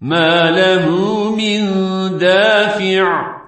ما له من دافع.